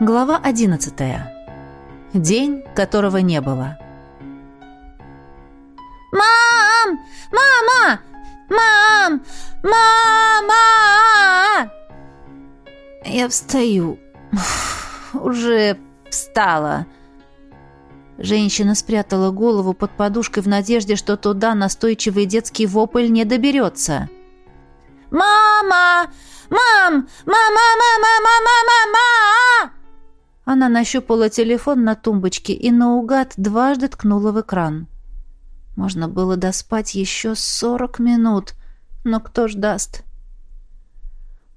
Глава 11. День, которого не было. «Мам! Мама! Мам! Мама!» Я встаю. Уже встала. Женщина спрятала голову под подушкой в надежде, что туда настойчивый детский вопль не доберется. «Мама! Мам! Мама! Мама! Мама! Мама!» Она нащупала телефон на тумбочке и наугад дважды ткнула в экран. Можно было доспать еще сорок минут, но кто ж даст?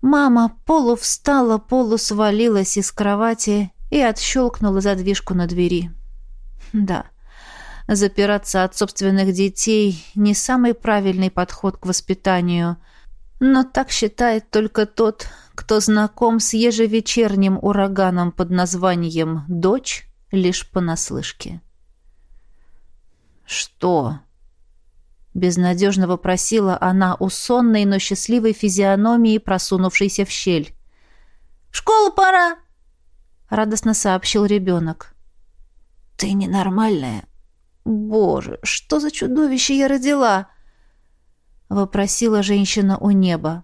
Мама полу встала, полу свалилась из кровати и отщелкнула задвижку на двери. Да, запираться от собственных детей — не самый правильный подход к воспитанию, но так считает только тот, кто знаком с ежевечерним ураганом под названием «Дочь» лишь понаслышке. «Что?» Безнадежно вопросила она у сонной, но счастливой физиономии, просунувшейся в щель. «В школу пора!» — радостно сообщил ребенок. «Ты ненормальная. Боже, что за чудовище я родила!» — вопросила женщина у неба.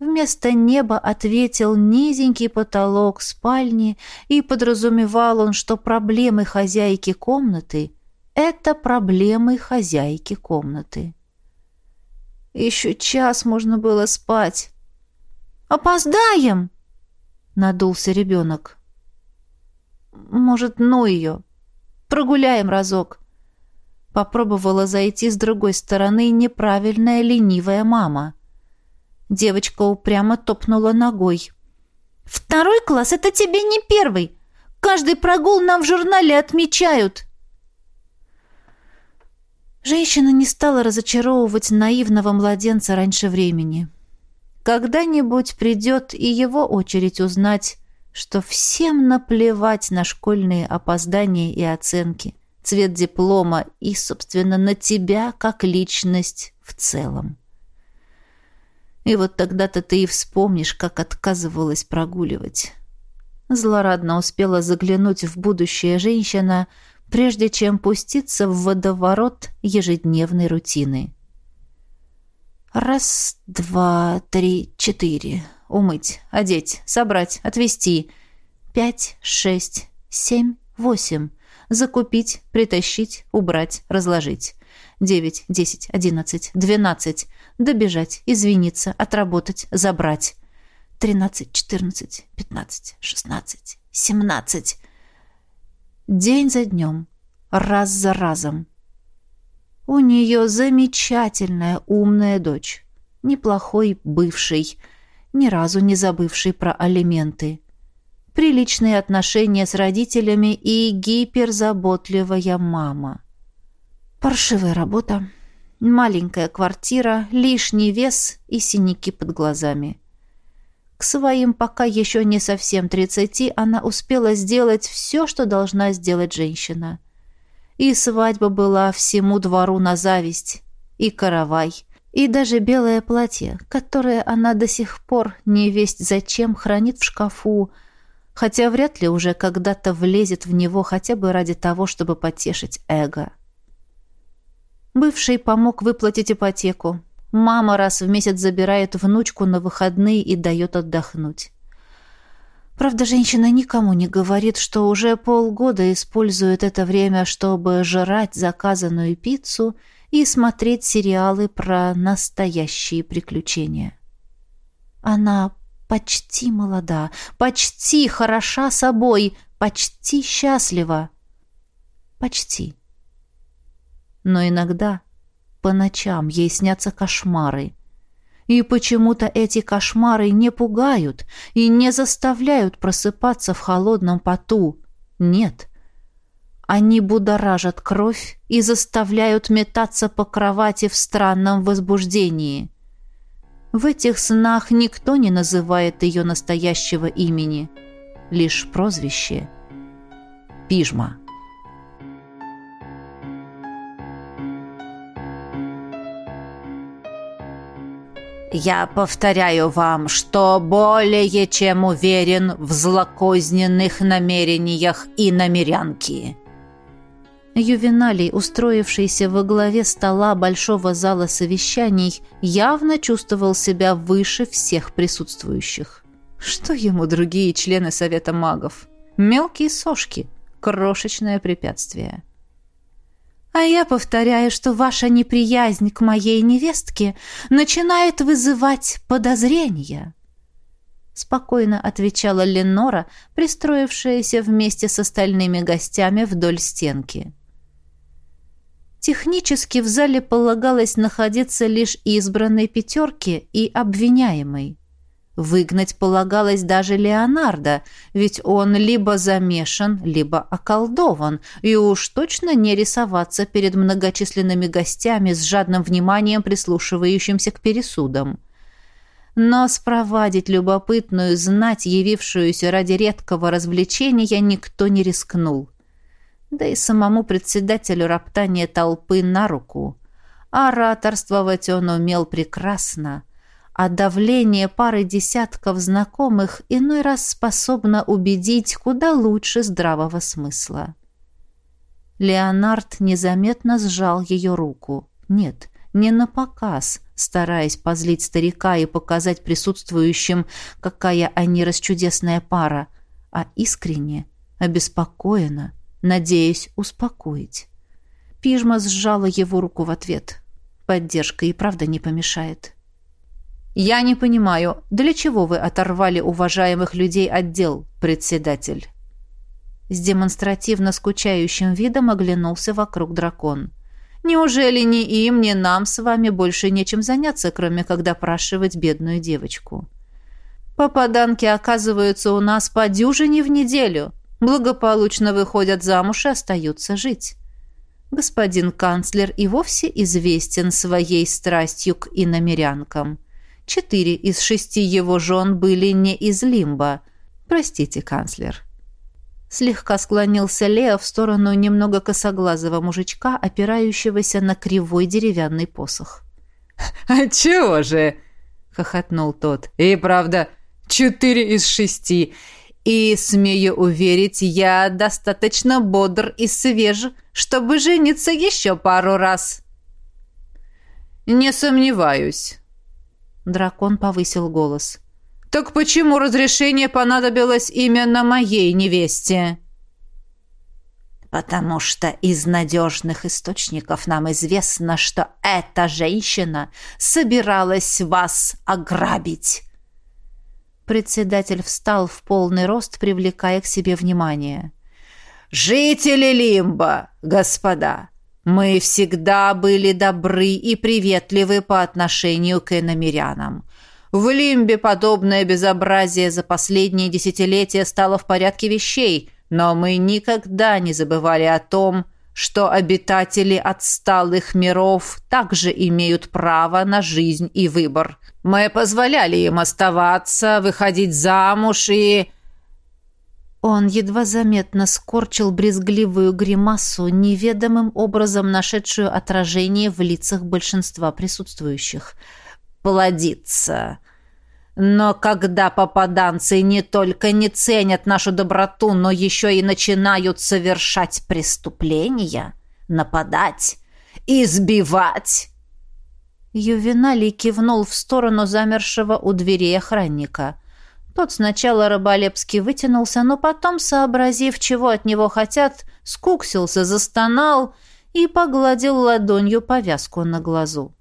Вместо неба ответил низенький потолок спальни, и подразумевал он, что проблемы хозяйки комнаты — это проблемы хозяйки комнаты. Еще час можно было спать. «Опоздаем!» — надулся ребенок. «Может, ну ее? Прогуляем разок». Попробовала зайти с другой стороны неправильная ленивая мама — Девочка упрямо топнула ногой. «Второй класс — это тебе не первый. Каждый прогул нам в журнале отмечают». Женщина не стала разочаровывать наивного младенца раньше времени. Когда-нибудь придет и его очередь узнать, что всем наплевать на школьные опоздания и оценки, цвет диплома и, собственно, на тебя как личность в целом. И вот тогда-то ты и вспомнишь, как отказывалась прогуливать. Злорадно успела заглянуть в будущее женщина, прежде чем пуститься в водоворот ежедневной рутины. Раз, два, три, четыре. Умыть, одеть, собрать, отвезти. Пять, шесть, семь, восемь. Закупить, притащить, убрать, разложить девять, десять, одиннадцать, двенадцать. Добежать, извиниться, отработать, забрать. Тринадцать, четырнадцать, пятнадцать, шестнадцать, семнадцать. День за днем, раз за разом. У нее замечательная умная дочь. Неплохой бывший, ни разу не забывший про алименты. Приличные отношения с родителями и гиперзаботливая мама. Паршивая работа, маленькая квартира, лишний вес и синяки под глазами. К своим пока еще не совсем тридцати она успела сделать все, что должна сделать женщина. И свадьба была всему двору на зависть, и каравай, и даже белое платье, которое она до сих пор не весть зачем хранит в шкафу, хотя вряд ли уже когда-то влезет в него хотя бы ради того, чтобы потешить эго. Бывший помог выплатить ипотеку. Мама раз в месяц забирает внучку на выходные и дает отдохнуть. Правда, женщина никому не говорит, что уже полгода использует это время, чтобы жрать заказанную пиццу и смотреть сериалы про настоящие приключения. Она почти молода, почти хороша собой, почти счастлива. Почти но иногда по ночам ей снятся кошмары. И почему-то эти кошмары не пугают и не заставляют просыпаться в холодном поту. Нет. Они будоражат кровь и заставляют метаться по кровати в странном возбуждении. В этих снах никто не называет ее настоящего имени, лишь прозвище — Пижма. Я повторяю вам, что более чем уверен в злокозненных намерениях и намерянки. Ювеналий, устроившийся во главе стола большого зала совещаний, явно чувствовал себя выше всех присутствующих. Что ему другие члены Совета магов? Мелкие сошки, крошечное препятствие. А я повторяю, что ваша неприязнь к моей невестке начинает вызывать подозрения. Спокойно отвечала Ленора, пристроившаяся вместе с остальными гостями вдоль стенки. Технически в зале полагалось находиться лишь избранной пятерки и обвиняемой. Выгнать полагалось даже Леонардо, ведь он либо замешан, либо околдован, и уж точно не рисоваться перед многочисленными гостями с жадным вниманием прислушивающимся к пересудам. Но спровадить любопытную знать, явившуюся ради редкого развлечения, никто не рискнул. Да и самому председателю роптания толпы на руку. Ораторствовать он умел прекрасно – а давление пары десятков знакомых иной раз способно убедить куда лучше здравого смысла. Леонард незаметно сжал ее руку. Нет, не на показ, стараясь позлить старика и показать присутствующим, какая они расчудесная пара, а искренне, обеспокоенно, надеясь успокоить. Пижма сжала его руку в ответ. Поддержка и правда не помешает. — «Я не понимаю, для чего вы оторвали уважаемых людей от дел, председатель?» С демонстративно скучающим видом оглянулся вокруг дракон. «Неужели ни им, ни нам с вами больше нечем заняться, кроме как допрашивать бедную девочку?» «Попаданки оказываются у нас по дюжине в неделю, благополучно выходят замуж и остаются жить». Господин канцлер и вовсе известен своей страстью к иномерянкам – Четыре из шести его жен были не из Лимба. Простите, канцлер. Слегка склонился Лео в сторону немного косоглазого мужичка, опирающегося на кривой деревянный посох. «А чего же?» — хохотнул тот. «И правда, четыре из шести. И, смею уверить, я достаточно бодр и свеж, чтобы жениться еще пару раз». «Не сомневаюсь», Дракон повысил голос. «Так почему разрешение понадобилось именно моей невесте?» «Потому что из надежных источников нам известно, что эта женщина собиралась вас ограбить». Председатель встал в полный рост, привлекая к себе внимание. «Жители Лимба, господа, мы всегда были добры и приветливы по отношению к иномерянам. В Лимбе подобное безобразие за последние десятилетия стало в порядке вещей, но мы никогда не забывали о том, что обитатели отсталых миров также имеют право на жизнь и выбор. Мы позволяли им оставаться, выходить замуж и он едва заметно скорчил брезгливую гримасу, неведомым образом нашедшую отражение в лицах большинства присутствующих. «Плодиться!» Но когда попаданцы не только не ценят нашу доброту, но еще и начинают совершать преступления, нападать, избивать... Ювеналий кивнул в сторону замершего у двери охранника. Тот сначала рыболепски вытянулся, но потом, сообразив, чего от него хотят, скуксился, застонал и погладил ладонью повязку на глазу.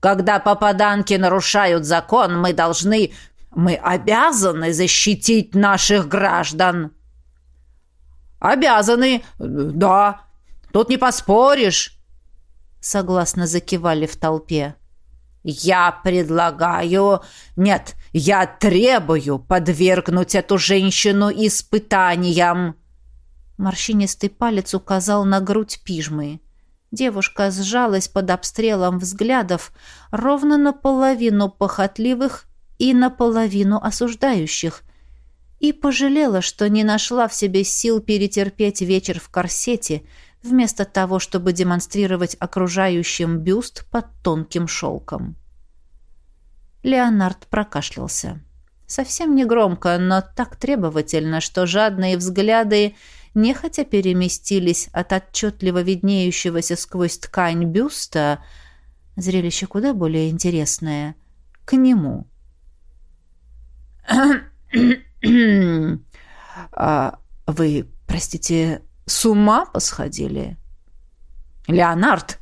«Когда попаданки нарушают закон, мы должны... Мы обязаны защитить наших граждан!» «Обязаны, да. Тут не поспоришь!» Согласно закивали в толпе. «Я предлагаю... Нет, я требую подвергнуть эту женщину испытаниям!» Морщинистый палец указал на грудь пижмы. Девушка сжалась под обстрелом взглядов ровно наполовину похотливых и наполовину осуждающих, и пожалела, что не нашла в себе сил перетерпеть вечер в корсете, вместо того, чтобы демонстрировать окружающим бюст под тонким шелком. Леонард прокашлялся. Совсем не громко, но так требовательно, что жадные взгляды нехотя переместились от отчетливо виднеющегося сквозь ткань бюста, зрелище куда более интересное, к нему. а, «Вы, простите, с ума посходили?» «Леонард,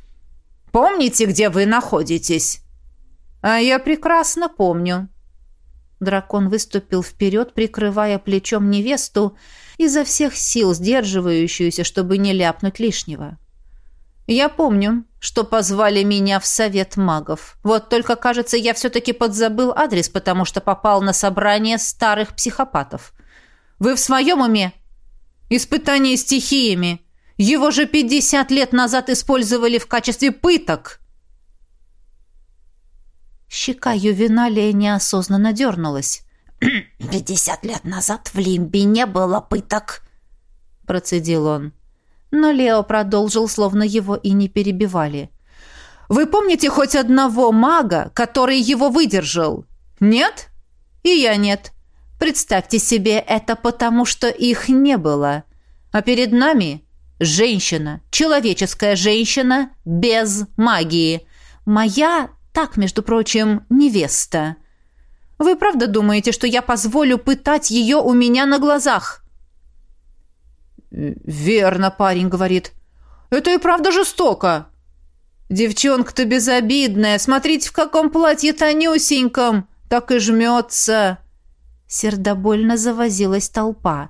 помните, где вы находитесь?» «А я прекрасно помню». Дракон выступил вперед, прикрывая плечом невесту, изо всех сил сдерживающуюся, чтобы не ляпнуть лишнего. «Я помню, что позвали меня в совет магов. Вот только, кажется, я все-таки подзабыл адрес, потому что попал на собрание старых психопатов. Вы в своем уме? Испытание стихиями. Его же пятьдесят лет назад использовали в качестве пыток!» Щека Ювеналия неосознанно дернулась. «Пятьдесят лет назад в Лимбе не было пыток», — процедил он. Но Лео продолжил, словно его и не перебивали. «Вы помните хоть одного мага, который его выдержал? Нет? И я нет. Представьте себе, это потому, что их не было. А перед нами женщина, человеческая женщина без магии. Моя так, между прочим, невеста. Вы правда думаете, что я позволю пытать ее у меня на глазах?» «Верно, парень говорит. Это и правда жестоко. Девчонка-то безобидная. Смотрите, в каком платье тонюсеньком. Так и жмется». Сердобольно завозилась толпа.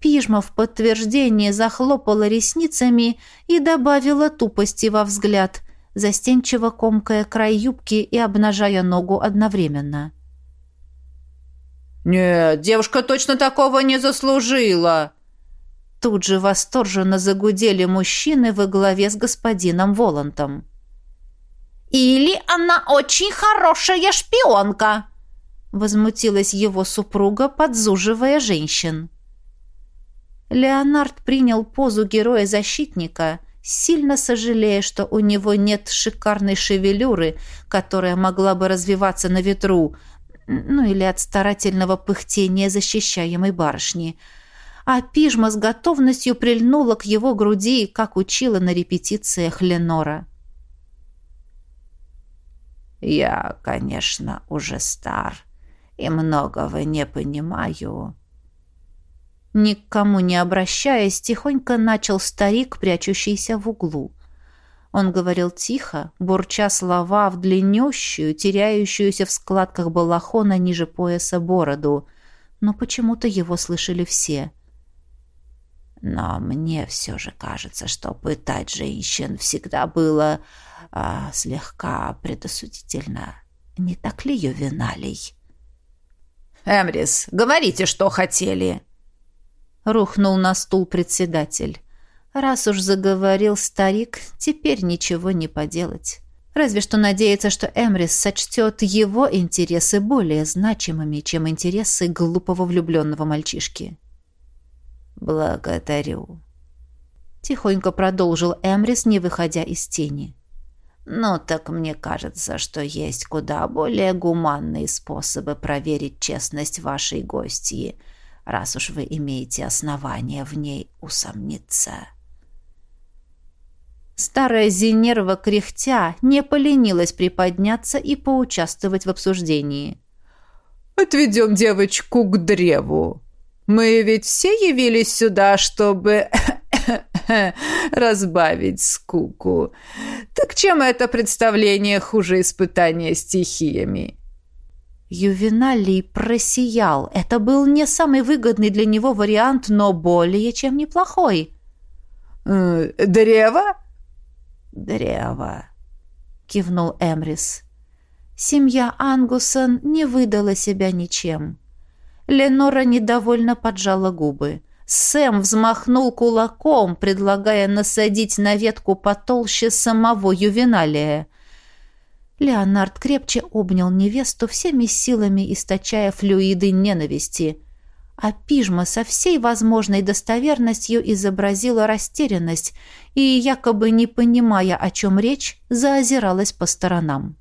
Пижма в подтверждение захлопала ресницами и добавила тупости во взгляд, застенчиво комкая край юбки и обнажая ногу одновременно. «Нет, девушка точно такого не заслужила!» Тут же восторженно загудели мужчины во главе с господином Волантом. «Или она очень хорошая шпионка!» Возмутилась его супруга, подзуживая женщин. Леонард принял позу героя-защитника – сильно сожалея, что у него нет шикарной шевелюры, которая могла бы развиваться на ветру, ну или от старательного пыхтения защищаемой барышни. А пижма с готовностью прильнула к его груди, как учила на репетициях Ленора. «Я, конечно, уже стар и многого не понимаю», Никому не обращаясь, тихонько начал старик, прячущийся в углу. Он говорил тихо, бурча слова в длиннющую, теряющуюся в складках балахона ниже пояса бороду, но почему-то его слышали все. «Но мне все же кажется, что пытать женщин всегда было а, слегка предосудительно. Не так ли, Ювеналий?» «Эмрис, говорите, что хотели!» Рухнул на стул председатель. Раз уж заговорил старик, теперь ничего не поделать. Разве что надеяться, что Эмрис сочтет его интересы более значимыми, чем интересы глупого влюбленного мальчишки. «Благодарю», — тихонько продолжил Эмрис, не выходя из тени. «Ну, так мне кажется, что есть куда более гуманные способы проверить честность вашей гостьи, раз уж вы имеете основания в ней усомниться. Старая Зинерва кряхтя не поленилась приподняться и поучаствовать в обсуждении. «Отведем девочку к древу. Мы ведь все явились сюда, чтобы разбавить скуку. Так чем это представление хуже испытания стихиями?» Ювеналий просиял. Это был не самый выгодный для него вариант, но более чем неплохой. «Э, «Древо?» «Древо», — кивнул Эмрис. Семья Ангусон не выдала себя ничем. Ленора недовольно поджала губы. Сэм взмахнул кулаком, предлагая насадить на ветку потолще самого Ювеналия — Леонард крепче обнял невесту всеми силами, источая флюиды ненависти. А пижма со всей возможной достоверностью изобразила растерянность и, якобы не понимая, о чем речь, заозиралась по сторонам.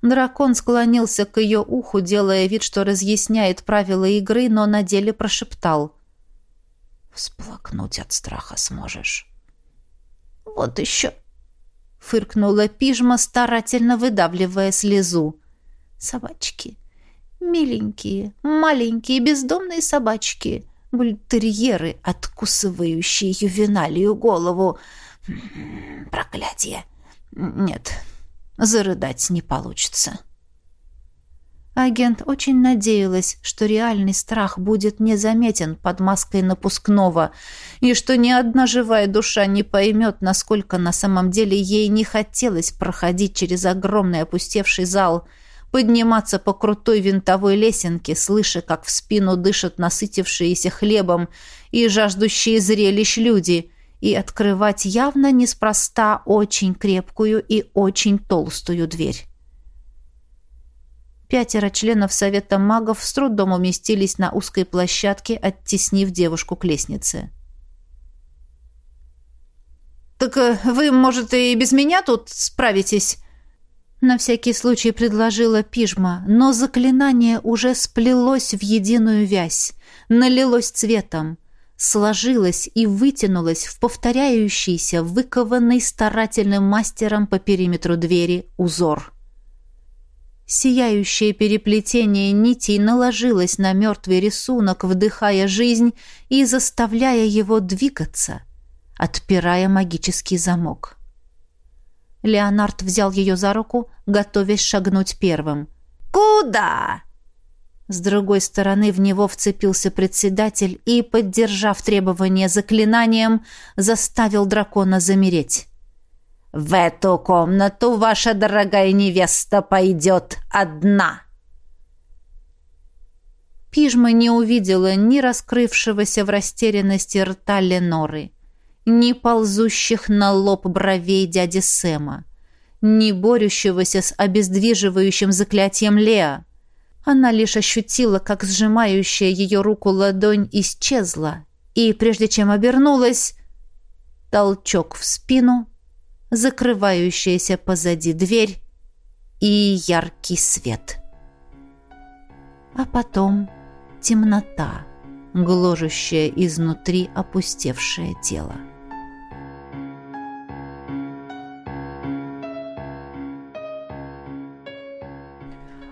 Дракон склонился к ее уху, делая вид, что разъясняет правила игры, но на деле прошептал. «Всплакнуть от страха сможешь». «Вот еще!» — фыркнула пижма, старательно выдавливая слезу. «Собачки. Миленькие, маленькие, бездомные собачки. Бультерьеры, откусывающие ювеналию голову. Проклятие! Нет, зарыдать не получится». Агент очень надеялась, что реальный страх будет незаметен под маской напускного, и что ни одна живая душа не поймет, насколько на самом деле ей не хотелось проходить через огромный опустевший зал, подниматься по крутой винтовой лесенке, слыша, как в спину дышат насытившиеся хлебом и жаждущие зрелищ люди, и открывать явно неспроста очень крепкую и очень толстую дверь. Пятеро членов Совета магов с трудом уместились на узкой площадке, оттеснив девушку к лестнице. «Так э, вы, может, и без меня тут справитесь?» На всякий случай предложила пижма, но заклинание уже сплелось в единую вязь, налилось цветом, сложилось и вытянулось в повторяющийся, выкованный старательным мастером по периметру двери узор. Сияющее переплетение нитей наложилось на мертвый рисунок, вдыхая жизнь и заставляя его двигаться, отпирая магический замок. Леонард взял ее за руку, готовясь шагнуть первым. «Куда?» С другой стороны в него вцепился председатель и, поддержав требование заклинанием, заставил дракона замереть. В эту комнату ваша дорогая невеста пойдет одна. Пижма не увидела ни раскрывшегося в растерянности рта Леноры, ни ползущих на лоб бровей дяди Сэма, ни борющегося с обездвиживающим заклятием Леа. Она лишь ощутила, как сжимающая ее руку ладонь исчезла, и, прежде чем обернулась, толчок в спину — закрывающаяся позади дверь и яркий свет. А потом темнота, гложущая изнутри опустевшее тело.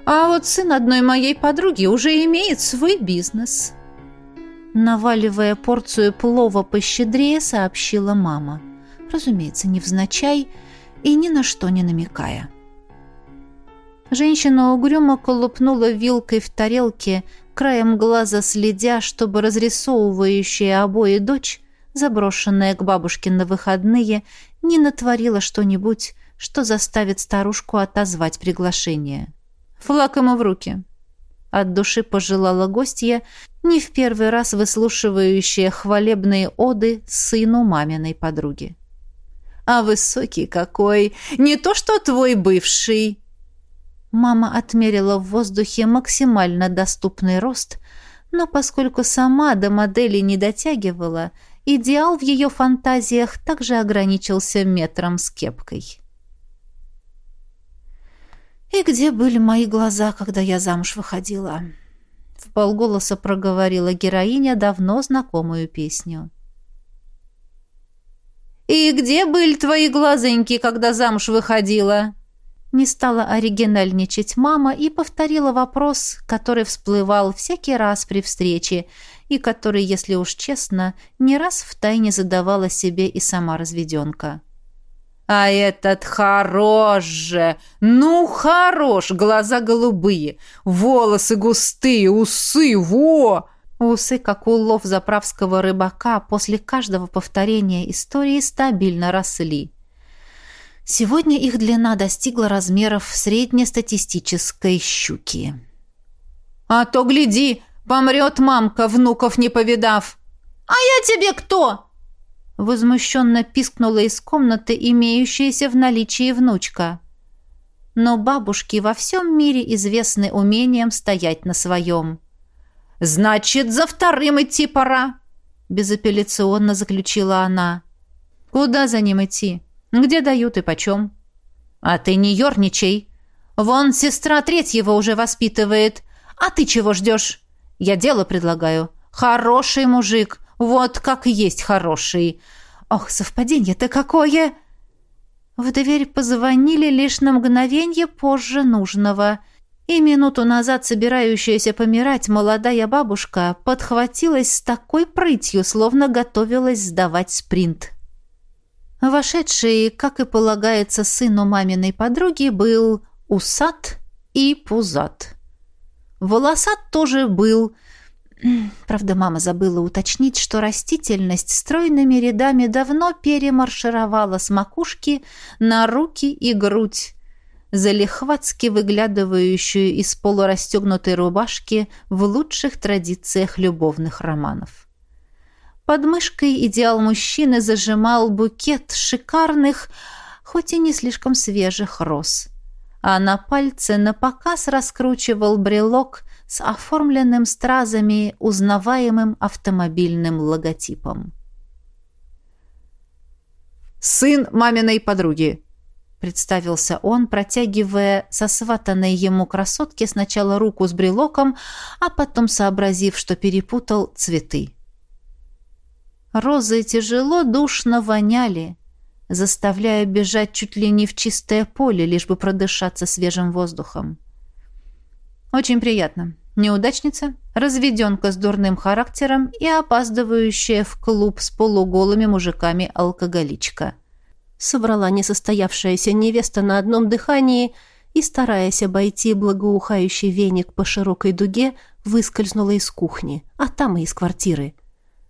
А вот сын одной моей подруги уже имеет свой бизнес. Наваливая порцию плова пощедрее, сообщила мама разумеется, невзначай и ни на что не намекая. Женщина угрюмо колупнула вилкой в тарелке, краем глаза следя, чтобы разрисовывающая обои дочь, заброшенная к бабушке на выходные, не натворила что-нибудь, что заставит старушку отозвать приглашение. «Флаг ему в руки!» От души пожелала гостья, не в первый раз выслушивающая хвалебные оды сыну маминой подруги. А высокий какой! Не то что твой бывший!» Мама отмерила в воздухе максимально доступный рост, но поскольку сама до модели не дотягивала, идеал в ее фантазиях также ограничился метром с кепкой. «И где были мои глаза, когда я замуж выходила?» В полголоса проговорила героиня давно знакомую песню. «И где были твои глазоньки, когда замуж выходила?» Не стала оригинальничать мама и повторила вопрос, который всплывал всякий раз при встрече, и который, если уж честно, не раз втайне задавала себе и сама разведенка. «А этот хорош же! Ну, хорош! Глаза голубые, волосы густые, усы, во!» Усы, как улов заправского рыбака, после каждого повторения истории стабильно росли. Сегодня их длина достигла размеров среднестатистической щуки. «А то, гляди, помрет мамка, внуков не повидав!» «А я тебе кто?» Возмущенно пискнула из комнаты имеющаяся в наличии внучка. Но бабушки во всем мире известны умением стоять на своем. «Значит, за вторым идти пора», — безапелляционно заключила она. «Куда за ним идти? Где дают и почем?» «А ты не ерничай. Вон сестра третьего уже воспитывает. А ты чего ждешь? Я дело предлагаю. Хороший мужик. Вот как есть хороший. Ох, совпадение-то какое!» В дверь позвонили лишь на мгновение позже нужного. И минуту назад собирающаяся помирать молодая бабушка подхватилась с такой прытью, словно готовилась сдавать спринт. Вошедший, как и полагается сыну маминой подруги, был усат и пузат. Волосат тоже был, Правда, мама забыла уточнить, что растительность стройными рядами давно перемаршировала с макушки на руки и грудь, залихватски выглядывающую из полурастегнутой рубашки в лучших традициях любовных романов. Под мышкой идеал мужчины зажимал букет шикарных, хоть и не слишком свежих роз, а на пальце напоказ раскручивал брелок с оформленным стразами узнаваемым автомобильным логотипом. «Сын маминой подруги», — представился он, протягивая сосватанной ему красотке сначала руку с брелоком, а потом сообразив, что перепутал цветы. Розы тяжело душно воняли, заставляя бежать чуть ли не в чистое поле, лишь бы продышаться свежим воздухом. Очень приятно. Неудачница, разведенка с дурным характером и опаздывающая в клуб с полуголыми мужиками алкоголичка. Собрала несостоявшаяся невеста на одном дыхании и, стараясь обойти благоухающий веник по широкой дуге, выскользнула из кухни, а там и из квартиры.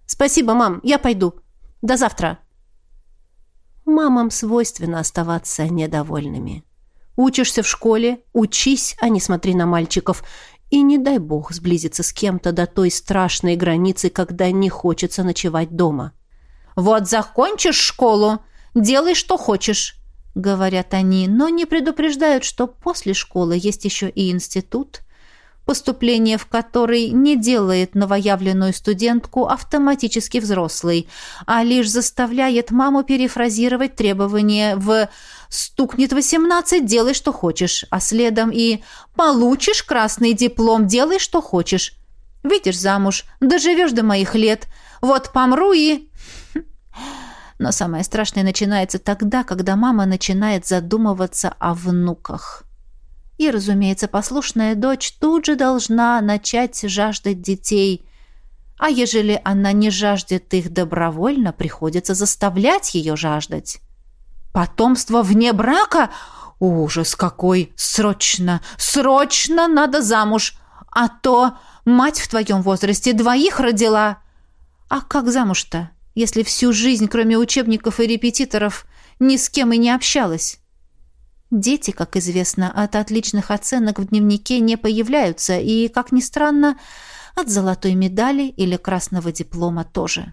«Спасибо, мам, я пойду. До завтра!» Мамам свойственно оставаться недовольными. Учишься в школе, учись, а не смотри на мальчиков. И не дай бог сблизиться с кем-то до той страшной границы, когда не хочется ночевать дома. «Вот закончишь школу, делай, что хочешь», — говорят они, но не предупреждают, что после школы есть еще и институт, поступление в который не делает новоявленную студентку автоматически взрослой, а лишь заставляет маму перефразировать требования в «стукнет восемнадцать, делай, что хочешь», а следом и «получишь красный диплом, делай, что хочешь». Выйдешь замуж, доживешь до моих лет, вот помру и... Но самое страшное начинается тогда, когда мама начинает задумываться о внуках. И, разумеется, послушная дочь тут же должна начать жаждать детей. А ежели она не жаждет их добровольно, приходится заставлять ее жаждать. Потомство вне брака? Ужас какой! Срочно, срочно надо замуж! А то мать в твоем возрасте двоих родила. А как замуж-то, если всю жизнь, кроме учебников и репетиторов, ни с кем и не общалась? Дети, как известно, от отличных оценок в дневнике не появляются, и, как ни странно, от золотой медали или красного диплома тоже.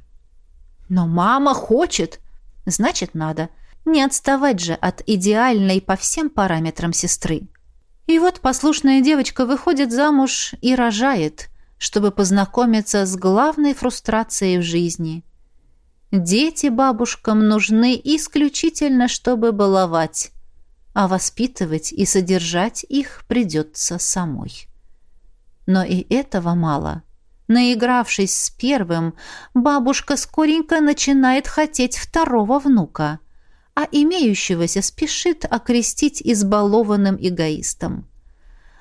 Но мама хочет, значит, надо. Не отставать же от идеальной по всем параметрам сестры. И вот послушная девочка выходит замуж и рожает, чтобы познакомиться с главной фрустрацией в жизни. Дети бабушкам нужны исключительно, чтобы баловать а воспитывать и содержать их придется самой. Но и этого мало. Наигравшись с первым, бабушка скоренько начинает хотеть второго внука, а имеющегося спешит окрестить избалованным эгоистом.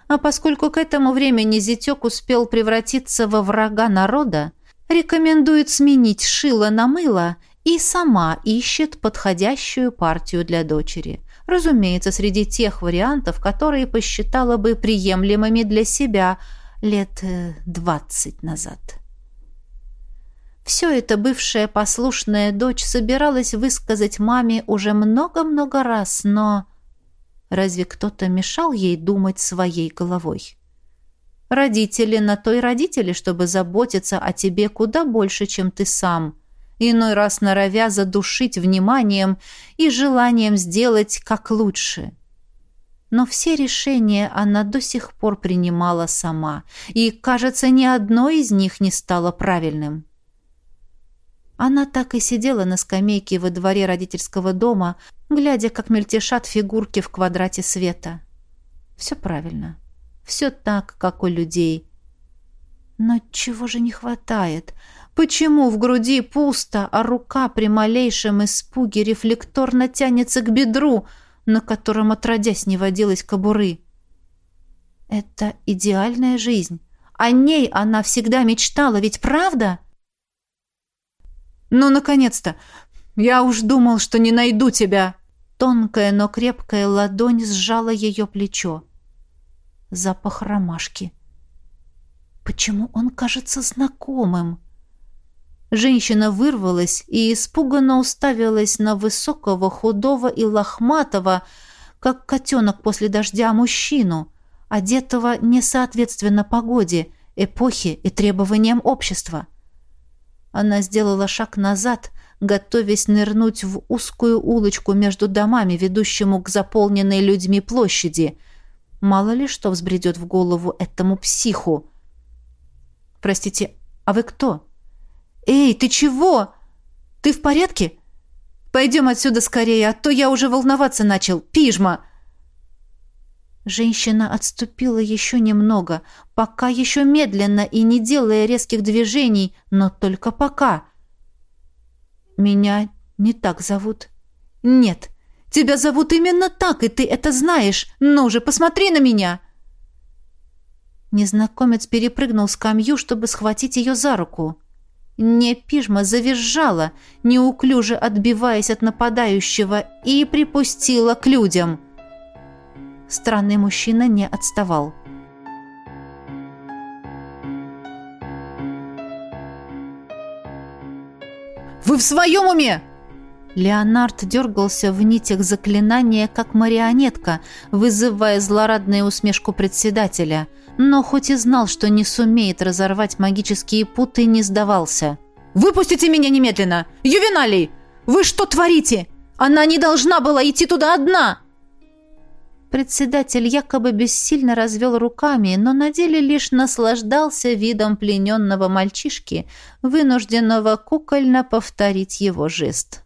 А поскольку к этому времени зятек успел превратиться во врага народа, рекомендует сменить шило на мыло и сама ищет подходящую партию для дочери – Разумеется, среди тех вариантов, которые посчитала бы приемлемыми для себя лет э, двадцать назад. Все это бывшая послушная дочь собиралась высказать маме уже много-много раз, но разве кто-то мешал ей думать своей головой? Родители на той родители, чтобы заботиться о тебе куда больше, чем ты сам – иной раз норовя задушить вниманием и желанием сделать как лучше. Но все решения она до сих пор принимала сама, и, кажется, ни одно из них не стало правильным. Она так и сидела на скамейке во дворе родительского дома, глядя, как мельтешат фигурки в квадрате света. Все правильно. Все так, как у людей. Но чего же не хватает? Почему в груди пусто, а рука при малейшем испуге рефлекторно тянется к бедру, на котором отродясь не водилась кобуры? Это идеальная жизнь. О ней она всегда мечтала, ведь правда? Ну, наконец-то! Я уж думал, что не найду тебя!» Тонкая, но крепкая ладонь сжала ее плечо. Запах ромашки. Почему он кажется знакомым? Женщина вырвалась и испуганно уставилась на высокого, худого и лохматого, как котенок после дождя, мужчину, одетого несоответственно погоде, эпохе и требованиям общества. Она сделала шаг назад, готовясь нырнуть в узкую улочку между домами, ведущему к заполненной людьми площади. Мало ли что взбредет в голову этому психу. «Простите, а вы кто?» «Эй, ты чего? Ты в порядке? Пойдем отсюда скорее, а то я уже волноваться начал. Пижма!» Женщина отступила еще немного, пока еще медленно и не делая резких движений, но только пока. «Меня не так зовут». «Нет, тебя зовут именно так, и ты это знаешь. Ну же, посмотри на меня!» Незнакомец перепрыгнул скамью, чтобы схватить ее за руку. Не пижма завизжала, неуклюже отбиваясь от нападающего, и припустила к людям. Странный мужчина не отставал. Вы в своем уме?» Леонард дергался в нитях заклинания, как марионетка, вызывая злорадную усмешку председателя, но хоть и знал, что не сумеет разорвать магические путы, не сдавался. «Выпустите меня немедленно! Ювеналий! Вы что творите? Она не должна была идти туда одна!» Председатель якобы бессильно развел руками, но на деле лишь наслаждался видом плененного мальчишки, вынужденного кукольно повторить его жест.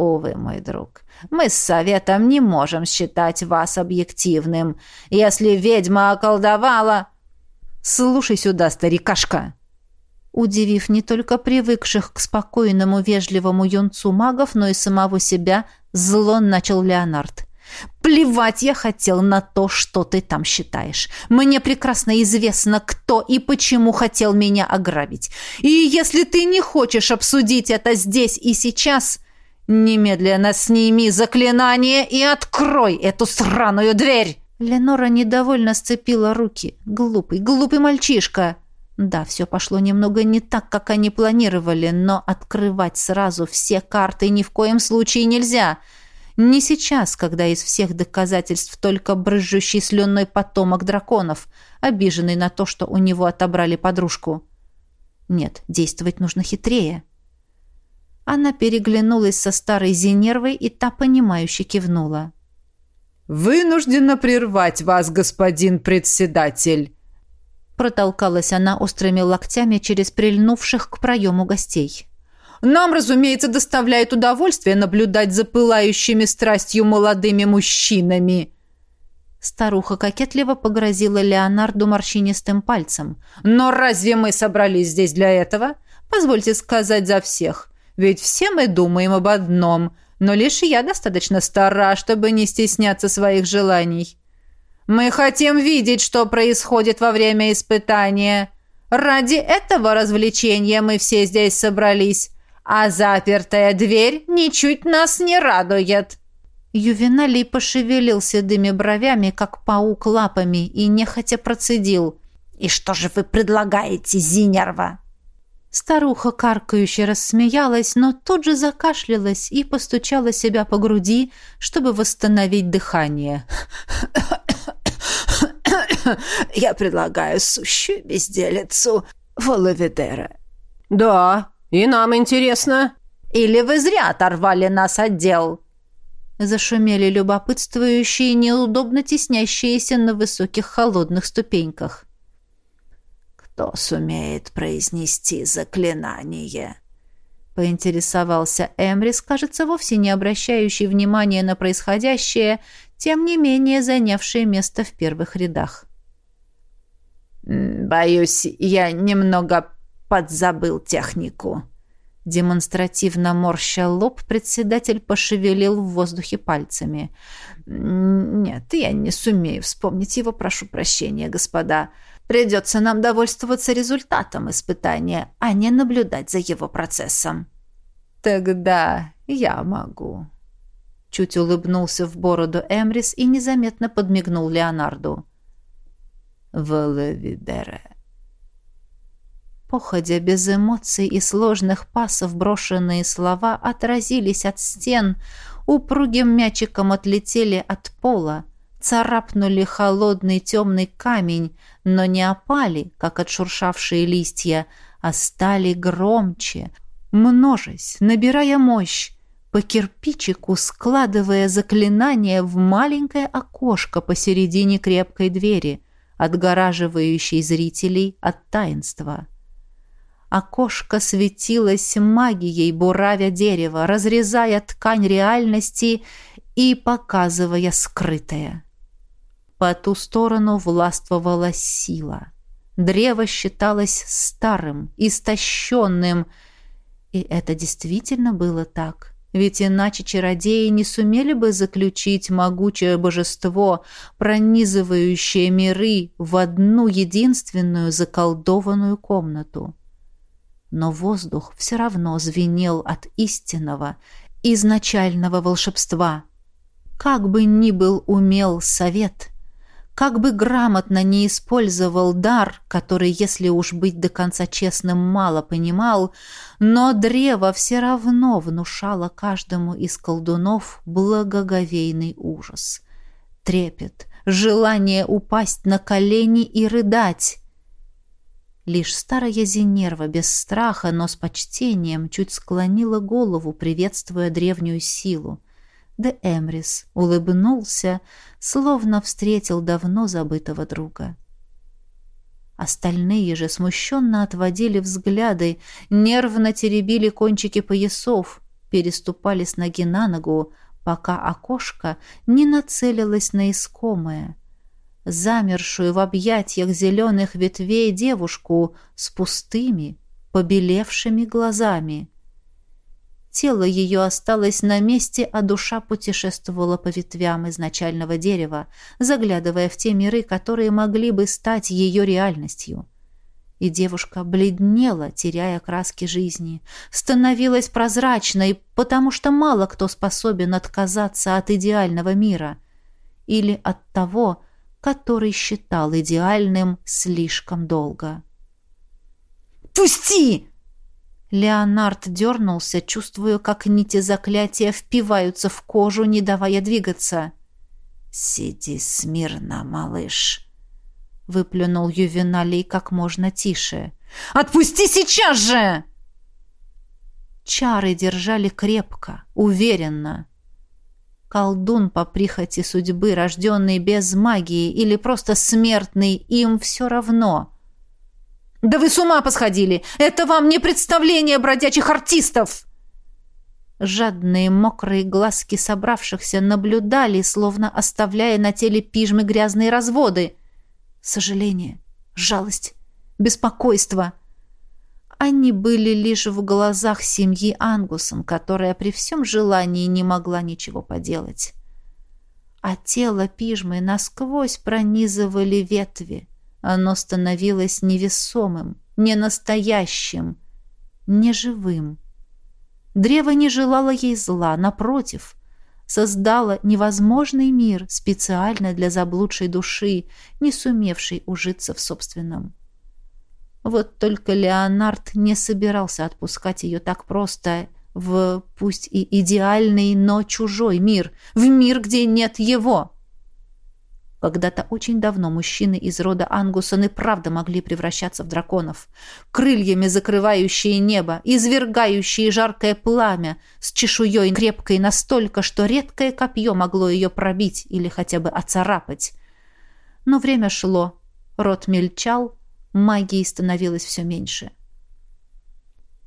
«Увы, мой друг, мы с советом не можем считать вас объективным. Если ведьма околдовала...» «Слушай сюда, старикашка!» Удивив не только привыкших к спокойному, вежливому юнцу магов, но и самого себя, зло начал Леонард. Плевать я хотел на то, что ты там считаешь. Мне прекрасно известно, кто и почему хотел меня ограбить. И если ты не хочешь обсудить это здесь и сейчас, немедленно сними заклинание и открой эту сраную дверь. Ленора недовольно сцепила руки. Глупый, глупый мальчишка. Да, все пошло немного не так, как они планировали, но открывать сразу все карты ни в коем случае нельзя — не сейчас, когда из всех доказательств только брызжущий слюной потомок драконов, обиженный на то, что у него отобрали подружку. Нет, действовать нужно хитрее. Она переглянулась со старой Зенервой, и та, понимающе кивнула. «Вынуждена прервать вас, господин председатель!» Протолкалась она острыми локтями через прильнувших к проему гостей. Нам, разумеется, доставляет удовольствие наблюдать за пылающими страстью молодыми мужчинами». Старуха кокетливо погрозила Леонарду морщинистым пальцем. «Но разве мы собрались здесь для этого? Позвольте сказать за всех. Ведь все мы думаем об одном, но лишь я достаточно стара, чтобы не стесняться своих желаний. Мы хотим видеть, что происходит во время испытания. Ради этого развлечения мы все здесь собрались а запертая дверь ничуть нас не радует». Ювеналий пошевелил седыми бровями, как паук лапами, и нехотя процедил. «И что же вы предлагаете, Зинерва?» Старуха каркающе рассмеялась, но тут же закашлялась и постучала себя по груди, чтобы восстановить дыхание. «Я предлагаю сущую безделицу Воловедера». «Да, «И нам интересно». «Или вы зря оторвали нас от дел?» Зашумели любопытствующие, неудобно теснящиеся на высоких холодных ступеньках. «Кто сумеет произнести заклинание?» поинтересовался Эмрис, кажется, вовсе не обращающий внимания на происходящее, тем не менее занявший место в первых рядах. «Боюсь, я немного подзабыл технику». Демонстративно морща лоб, председатель пошевелил в воздухе пальцами. «Нет, я не сумею вспомнить его, прошу прощения, господа. Придется нам довольствоваться результатом испытания, а не наблюдать за его процессом». «Тогда я могу». Чуть улыбнулся в бороду Эмрис и незаметно подмигнул Леонарду. «Волевибере». Походя без эмоций и сложных пасов брошенные слова отразились от стен, упругим мячиком отлетели от пола, царапнули холодный темный камень, но не опали, как отшуршавшие листья, а стали громче, множась, набирая мощь, по кирпичику складывая заклинание в маленькое окошко посередине крепкой двери, отгораживающей зрителей от таинства. Окошко светилось магией, буравя дерево, разрезая ткань реальности и показывая скрытое. По ту сторону властвовала сила. Древо считалось старым, истощенным, и это действительно было так. Ведь иначе чародеи не сумели бы заключить могучее божество, пронизывающее миры, в одну единственную заколдованную комнату но воздух все равно звенел от истинного, изначального волшебства. Как бы ни был умел совет, как бы грамотно не использовал дар, который, если уж быть до конца честным, мало понимал, но древо все равно внушало каждому из колдунов благоговейный ужас. Трепет, желание упасть на колени и рыдать, Лишь старая Зенерва без страха, но с почтением чуть склонила голову, приветствуя древнюю силу. Де Эмрис улыбнулся, словно встретил давно забытого друга. Остальные же смущенно отводили взгляды, нервно теребили кончики поясов, переступали с ноги на ногу, пока окошко не нацелилось на искомое — замершую в объятиях зеленых ветвей девушку с пустыми, побелевшими глазами. Тело ее осталось на месте, а душа путешествовала по ветвям изначального дерева, заглядывая в те миры, которые могли бы стать ее реальностью. И девушка бледнела, теряя краски жизни, становилась прозрачной, потому что мало кто способен отказаться от идеального мира или от того, который считал идеальным слишком долго. «Пусти!» Леонард дернулся, чувствуя, как нити заклятия впиваются в кожу, не давая двигаться. «Сиди смирно, малыш», — выплюнул Ювеналий как можно тише. «Отпусти сейчас же!» Чары держали крепко, уверенно. Колдун по прихоти судьбы, рожденный без магии или просто смертный, им все равно. «Да вы с ума посходили! Это вам не представление бродячих артистов!» Жадные мокрые глазки собравшихся наблюдали, словно оставляя на теле пижмы грязные разводы. Сожаление, жалость, беспокойство. Они были лишь в глазах семьи Ангусом, которая при всем желании не могла ничего поделать. А тело пижмы насквозь пронизывали ветви. Оно становилось невесомым, ненастоящим, неживым. Древо не желало ей зла, напротив, создало невозможный мир специально для заблудшей души, не сумевшей ужиться в собственном. Вот только Леонард не собирался отпускать ее так просто в, пусть и идеальный, но чужой мир, в мир, где нет его. Когда-то очень давно мужчины из рода Ангусон и правда могли превращаться в драконов. Крыльями закрывающие небо, извергающие жаркое пламя, с чешуей крепкой настолько, что редкое копье могло ее пробить или хотя бы оцарапать. Но время шло, рот мельчал, Магии становилось все меньше.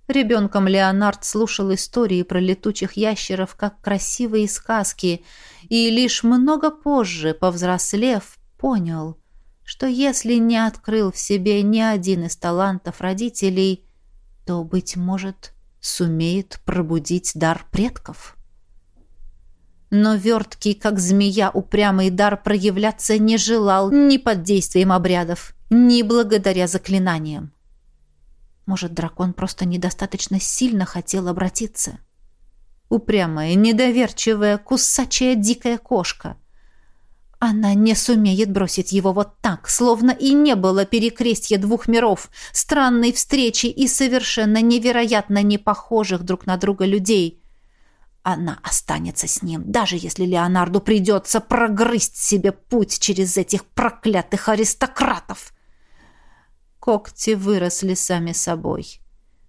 Ребенком Леонард слушал истории про летучих ящеров как красивые сказки, и лишь много позже, повзрослев, понял, что если не открыл в себе ни один из талантов родителей, то, быть может, сумеет пробудить дар предков. Но верткий, как змея, упрямый дар проявляться не желал ни под действием обрядов, ни благодаря заклинаниям. Может, дракон просто недостаточно сильно хотел обратиться. Упрямая, недоверчивая, кусачая дикая кошка. Она не сумеет бросить его вот так, словно и не было перекрестья двух миров, странной встречи и совершенно невероятно непохожих друг на друга людей. Она останется с ним, даже если Леонарду придется прогрызть себе путь через этих проклятых аристократов. Когти выросли сами собой.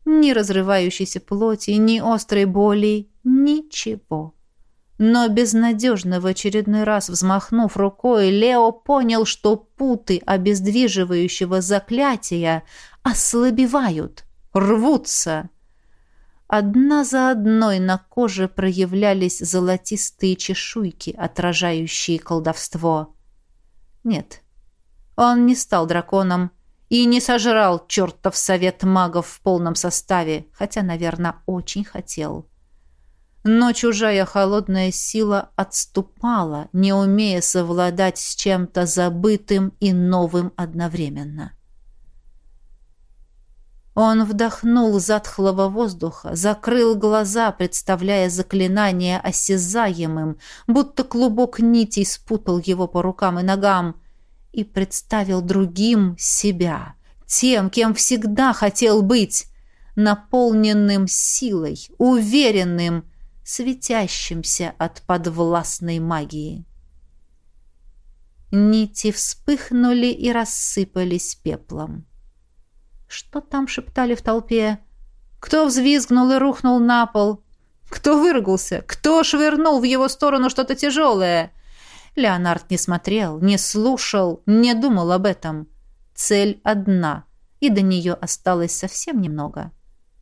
Ни разрывающейся плоти, ни острой боли, ничего. Но безнадежно в очередной раз взмахнув рукой, Лео понял, что путы обездвиживающего заклятия ослабевают, рвутся. Одна за одной на коже проявлялись золотистые чешуйки, отражающие колдовство. Нет, он не стал драконом, и не сожрал чертов совет магов в полном составе, хотя, наверное, очень хотел. Но чужая холодная сила отступала, не умея совладать с чем-то забытым и новым одновременно. Он вдохнул затхлого воздуха, закрыл глаза, представляя заклинание осязаемым, будто клубок нитей спутал его по рукам и ногам, и представил другим себя, тем, кем всегда хотел быть, наполненным силой, уверенным, светящимся от подвластной магии. Нити вспыхнули и рассыпались пеплом. Что там шептали в толпе? Кто взвизгнул и рухнул на пол? Кто выругался? Кто швырнул в его сторону что-то тяжелое? — Леонард не смотрел, не слушал, не думал об этом. Цель одна, и до нее осталось совсем немного.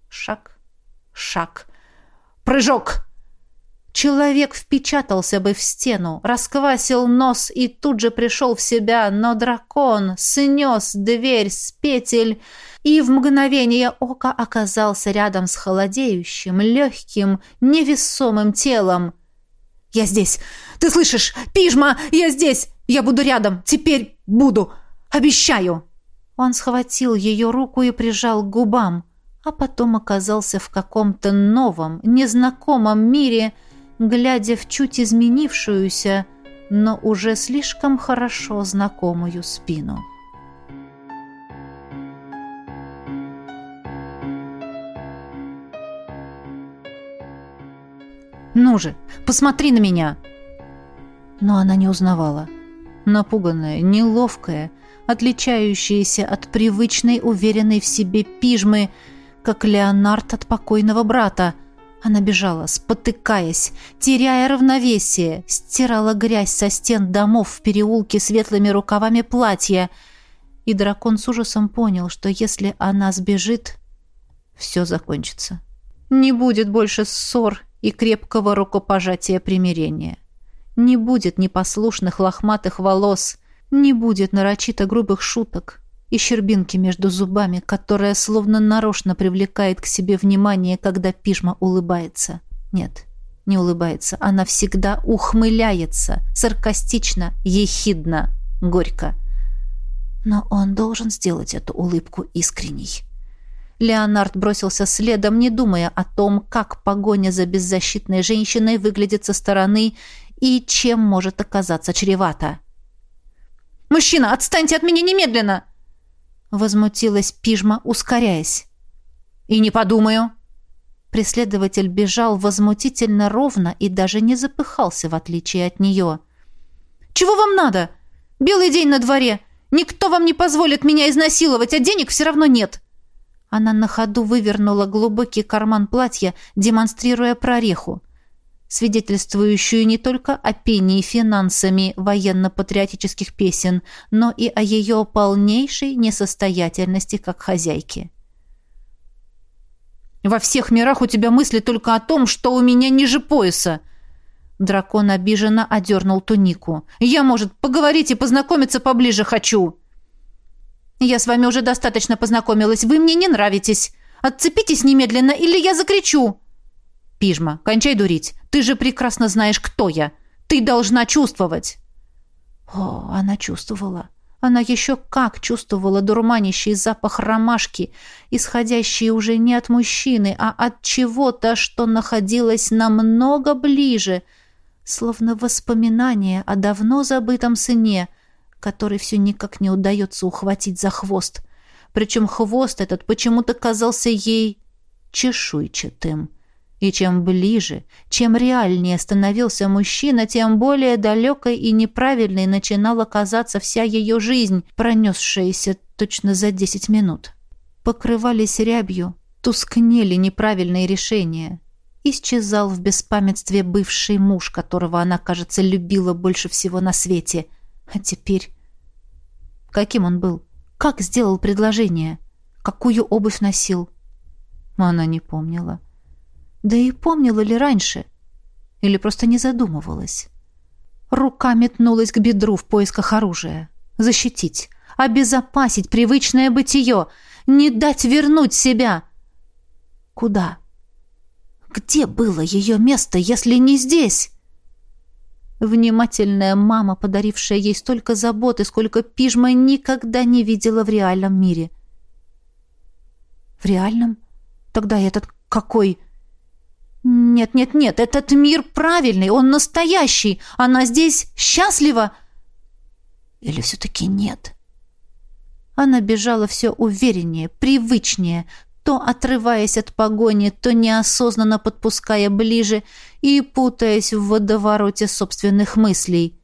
Шаг, шаг, прыжок! Человек впечатался бы в стену, расквасил нос и тут же пришел в себя, но дракон снес дверь с петель и в мгновение ока оказался рядом с холодеющим, легким, невесомым телом. «Я здесь! Ты слышишь? Пижма! Я здесь! Я буду рядом! Теперь буду! Обещаю!» Он схватил ее руку и прижал к губам, а потом оказался в каком-то новом, незнакомом мире, глядя в чуть изменившуюся, но уже слишком хорошо знакомую спину. «Ну же, посмотри на меня!» Но она не узнавала. Напуганная, неловкая, отличающаяся от привычной, уверенной в себе пижмы, как Леонард от покойного брата. Она бежала, спотыкаясь, теряя равновесие, стирала грязь со стен домов в переулке светлыми рукавами платья. И дракон с ужасом понял, что если она сбежит, все закончится. Не будет больше ссор и крепкого рукопожатия примирения. Не будет непослушных лохматых волос, не будет нарочито грубых шуток и щербинки между зубами, которая словно нарочно привлекает к себе внимание, когда пижма улыбается. Нет, не улыбается, она всегда ухмыляется, саркастично, ехидно, горько. Но он должен сделать эту улыбку искренней. Леонард бросился следом, не думая о том, как погоня за беззащитной женщиной выглядит со стороны и чем может оказаться чревато. «Мужчина, отстаньте от меня немедленно!» Возмутилась пижма, ускоряясь. «И не подумаю!» Преследователь бежал возмутительно ровно и даже не запыхался, в отличие от нее. «Чего вам надо? Белый день на дворе. Никто вам не позволит меня изнасиловать, а денег все равно нет. Она на ходу вывернула глубокий карман платья, демонстрируя прореху, свидетельствующую не только о пении финансами военно-патриотических песен, но и о ее полнейшей несостоятельности как хозяйки. Во всех мирах у тебя мысли только о том, что у меня ниже пояса. Дракон обиженно одернул тунику. Я, может, поговорить и познакомиться поближе хочу. Я с вами уже достаточно познакомилась. Вы мне не нравитесь. Отцепитесь немедленно, или я закричу. Пижма, кончай дурить. Ты же прекрасно знаешь, кто я. Ты должна чувствовать. О, она чувствовала. Она еще как чувствовала дурманящий запах ромашки, исходящий уже не от мужчины, а от чего-то, что находилось намного ближе, словно воспоминание о давно забытом сыне, который все никак не удается ухватить за хвост. Причем хвост этот почему-то казался ей чешуйчатым. И чем ближе, чем реальнее становился мужчина, тем более далекой и неправильной начинала казаться вся ее жизнь, пронесшаяся точно за десять минут. Покрывались рябью, тускнели неправильные решения. Исчезал в беспамятстве бывший муж, которого она, кажется, любила больше всего на свете. А теперь... Каким он был? Как сделал предложение? Какую обувь носил? Она не помнила. — да и помнила ли раньше? Или просто не задумывалась? Рука метнулась к бедру в поисках оружия. Защитить, обезопасить привычное бытие, не дать вернуть себя. Куда? Где было ее место, если не здесь? Внимательная мама, подарившая ей столько заботы, сколько пижма никогда не видела в реальном мире. В реальном? Тогда этот какой... «Нет, нет, нет, этот мир правильный, он настоящий. Она здесь счастлива?» «Или все-таки нет?» Она бежала все увереннее, привычнее, то отрываясь от погони, то неосознанно подпуская ближе и путаясь в водовороте собственных мыслей.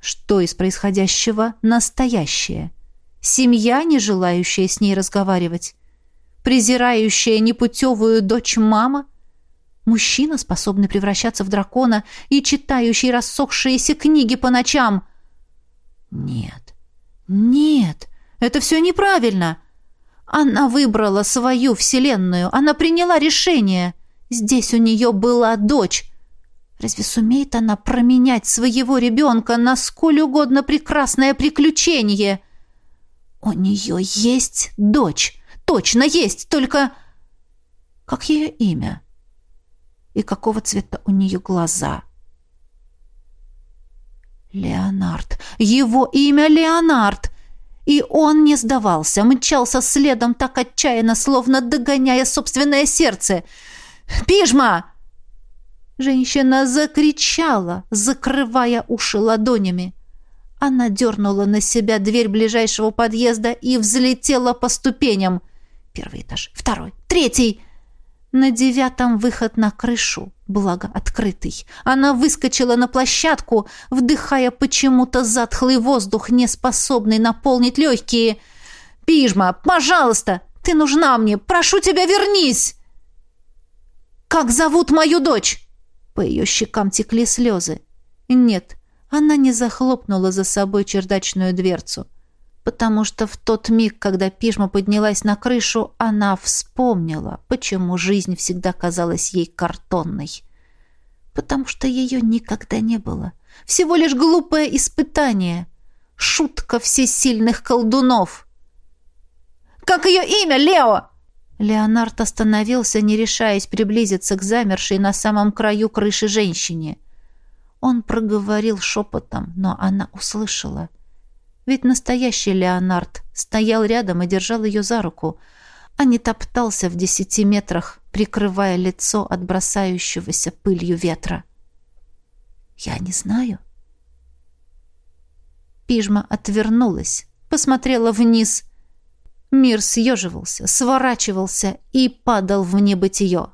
Что из происходящего настоящее? Семья, не желающая с ней разговаривать? Презирающая непутевую дочь мама? Мужчина, способный превращаться в дракона и читающий рассохшиеся книги по ночам. Нет, нет, это все неправильно. Она выбрала свою вселенную, она приняла решение. Здесь у нее была дочь. Разве сумеет она променять своего ребенка на сколь угодно прекрасное приключение? У нее есть дочь, точно есть, только... Как ее имя? и какого цвета у нее глаза. Леонард. Его имя Леонард. И он не сдавался, мчался следом так отчаянно, словно догоняя собственное сердце. «Пижма!» Женщина закричала, закрывая уши ладонями. Она дернула на себя дверь ближайшего подъезда и взлетела по ступеням. Первый этаж, второй, третий — на девятом выход на крышу, благо открытый. Она выскочила на площадку, вдыхая почему-то затхлый воздух, не способный наполнить легкие. «Пижма, пожалуйста, ты нужна мне! Прошу тебя, вернись!» «Как зовут мою дочь?» По ее щекам текли слезы. «Нет, она не захлопнула за собой чердачную дверцу потому что в тот миг, когда пижма поднялась на крышу, она вспомнила, почему жизнь всегда казалась ей картонной. Потому что ее никогда не было. Всего лишь глупое испытание. Шутка всесильных колдунов. «Как ее имя, Лео?» Леонард остановился, не решаясь приблизиться к замершей на самом краю крыши женщине. Он проговорил шепотом, но она услышала — ведь настоящий Леонард стоял рядом и держал ее за руку, а не топтался в десяти метрах, прикрывая лицо от бросающегося пылью ветра. «Я не знаю». Пижма отвернулась, посмотрела вниз. Мир съеживался, сворачивался и падал в небытие.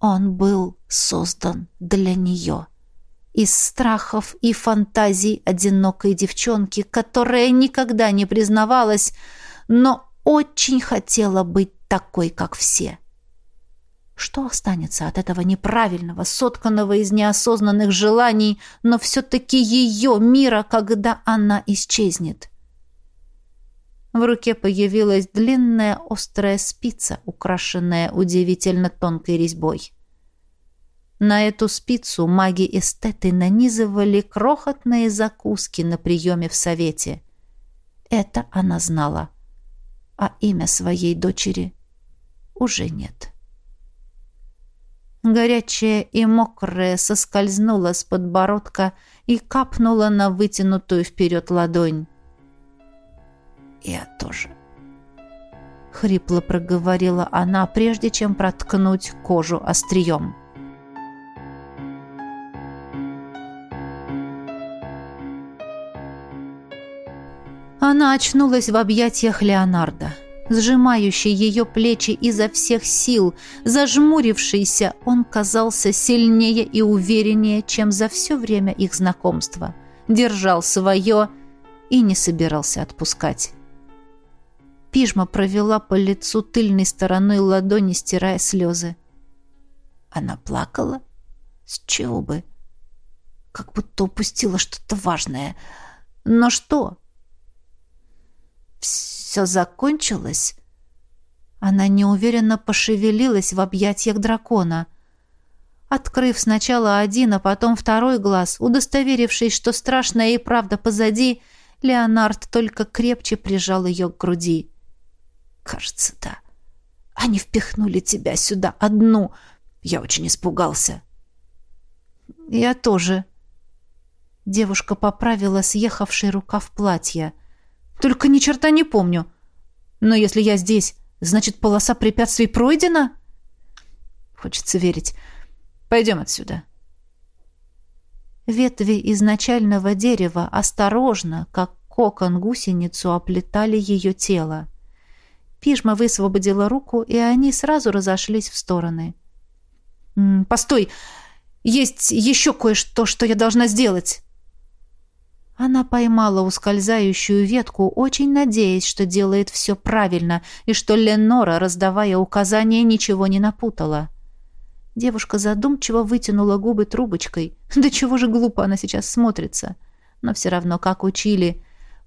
Он был создан для нее из страхов и фантазий одинокой девчонки, которая никогда не признавалась, но очень хотела быть такой, как все. Что останется от этого неправильного, сотканного из неосознанных желаний, но все-таки ее мира, когда она исчезнет? В руке появилась длинная острая спица, украшенная удивительно тонкой резьбой. На эту спицу маги-эстеты нанизывали крохотные закуски на приеме в совете. Это она знала. А имя своей дочери уже нет. Горячее и мокрое соскользнуло с подбородка и капнуло на вытянутую вперед ладонь. «Я тоже», — хрипло проговорила она, прежде чем проткнуть кожу острием. Она очнулась в объятиях Леонардо сжимающий ее плечи изо всех сил, зажмурившийся, он казался сильнее и увереннее, чем за все время их знакомства. Держал свое и не собирался отпускать. Пижма провела по лицу тыльной стороной ладони, стирая слезы. Она плакала? С чего бы? Как будто упустила что-то важное. Но что? Все закончилось?» Она неуверенно пошевелилась в объятиях дракона. Открыв сначала один, а потом второй глаз, удостоверившись, что страшное и правда позади, Леонард только крепче прижал ее к груди. «Кажется, да. Они впихнули тебя сюда одну. Я очень испугался». «Я тоже». Девушка поправила съехавший рукав платья. «Только ни черта не помню. Но если я здесь, значит, полоса препятствий пройдена? Хочется верить. Пойдем отсюда. Ветви изначального дерева осторожно, как кокон гусеницу, оплетали ее тело. Пижма высвободила руку, и они сразу разошлись в стороны. «Постой! Есть еще кое-что, что я должна сделать!» Она поймала ускользающую ветку, очень надеясь, что делает все правильно и что Ленора, раздавая указания, ничего не напутала. Девушка задумчиво вытянула губы трубочкой. Да чего же глупо она сейчас смотрится. Но все равно, как учили,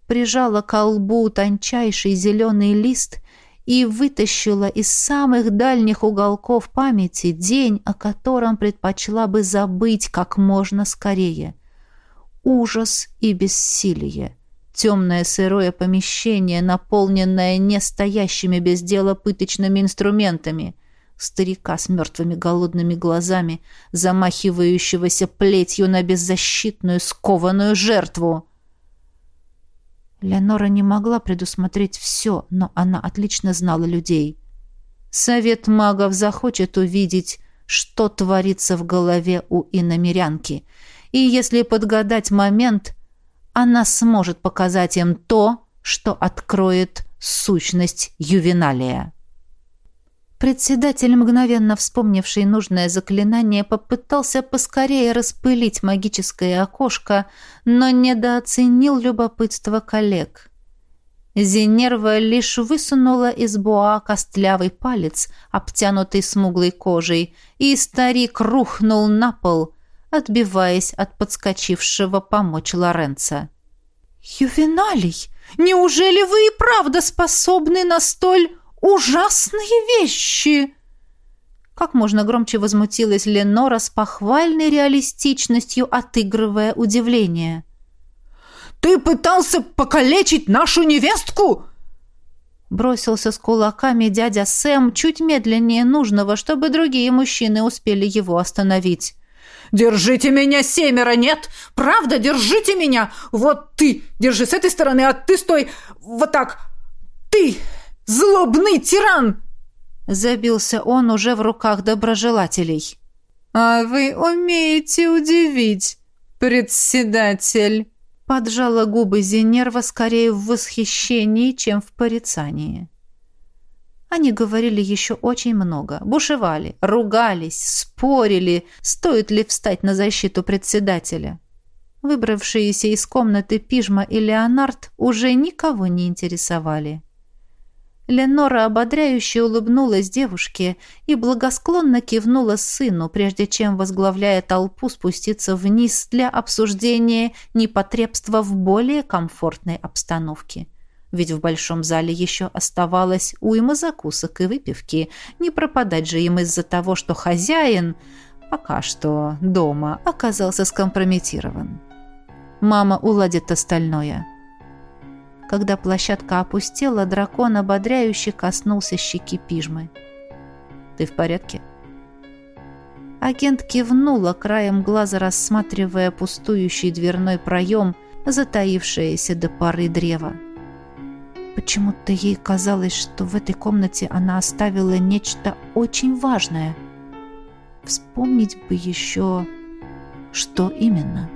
прижала к лбу тончайший зеленый лист и вытащила из самых дальних уголков памяти день, о котором предпочла бы забыть как можно скорее — ужас и бессилие. Темное сырое помещение, наполненное нестоящими без дела пыточными инструментами. Старика с мертвыми голодными глазами, замахивающегося плетью на беззащитную скованную жертву. Леонора не могла предусмотреть все, но она отлично знала людей. Совет магов захочет увидеть, что творится в голове у иномерянки — и если подгадать момент, она сможет показать им то, что откроет сущность ювеналия. Председатель, мгновенно вспомнивший нужное заклинание, попытался поскорее распылить магическое окошко, но недооценил любопытство коллег. Зенерва лишь высунула из буа костлявый палец, обтянутый смуглой кожей, и старик рухнул на пол, отбиваясь от подскочившего помочь Лоренца. «Ювеналий, неужели вы и правда способны на столь ужасные вещи?» Как можно громче возмутилась Ленора с похвальной реалистичностью, отыгрывая удивление. «Ты пытался покалечить нашу невестку?» Бросился с кулаками дядя Сэм чуть медленнее нужного, чтобы другие мужчины успели его остановить. Держите меня, семеро, нет? Правда, держите меня! Вот ты, держи с этой стороны, а ты стой вот так! Ты, злобный тиран!» Забился он уже в руках доброжелателей. «А вы умеете удивить, председатель!» Поджала губы Зенерва скорее в восхищении, чем в порицании. Они говорили еще очень много, бушевали, ругались, спорили, стоит ли встать на защиту председателя. Выбравшиеся из комнаты Пижма и Леонард уже никого не интересовали. Ленора ободряюще улыбнулась девушке и благосклонно кивнула сыну, прежде чем, возглавляя толпу, спуститься вниз для обсуждения непотребства в более комфортной обстановке. Ведь в большом зале еще оставалось уйма закусок и выпивки. Не пропадать же им из-за того, что хозяин, пока что дома, оказался скомпрометирован. Мама уладит остальное. Когда площадка опустела, дракон ободряюще коснулся щеки пижмы. «Ты в порядке?» Агент кивнула, краем глаза рассматривая пустующий дверной проем, затаившееся до поры древа. Почему-то ей казалось, что в этой комнате она оставила нечто очень важное. Вспомнить бы еще, что именно.